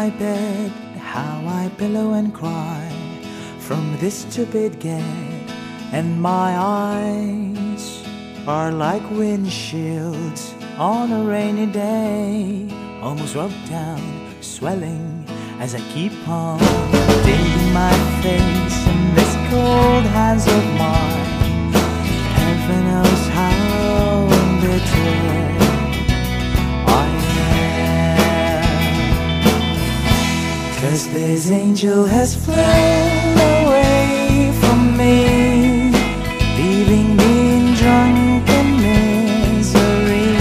my bed, how I pillow and cry from this stupid gag, and my eyes are like windshields on a rainy day, almost rubbed down, swelling as I keep on digging my face in this cold hands of mine. Cause this angel has flown away from me, leaving me in drunken misery.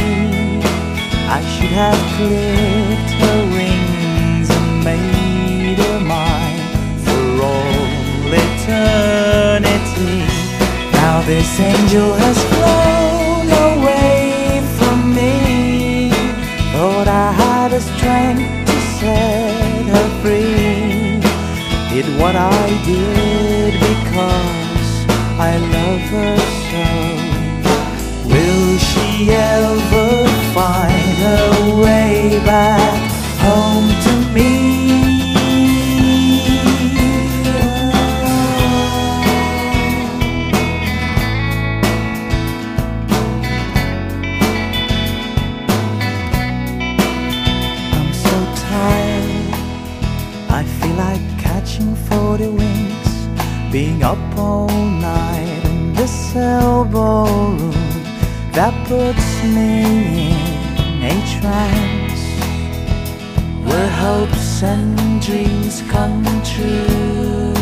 I should have clipped her wings and made her mine for all eternity. Now this angel has flown away from me. Thought I had the strength to set her. Did what I did because I love her so. Will she ever find her way back home to me? Up all night in this elbow room that puts me in a trance where hopes and dreams come true.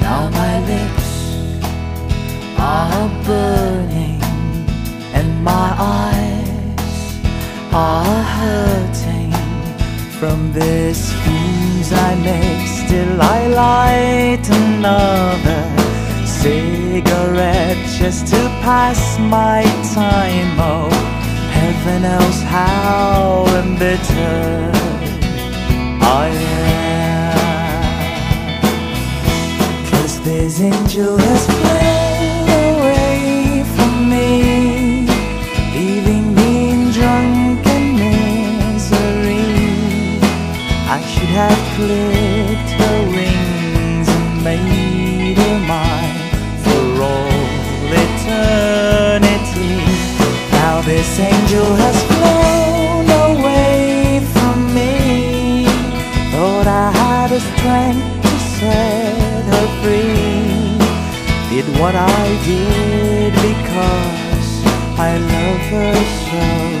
Now my lips are burning and my eyes are hurting from this fumes I make. Still, I light another cigarette just to pass my time. Oh, heaven knows how embittered I am. Cause this angel has flown Have clipped her wings and made her mine for all eternity. Now this angel has flown away from me. Thought I had the strength to set her free. Did what I did because I love her so.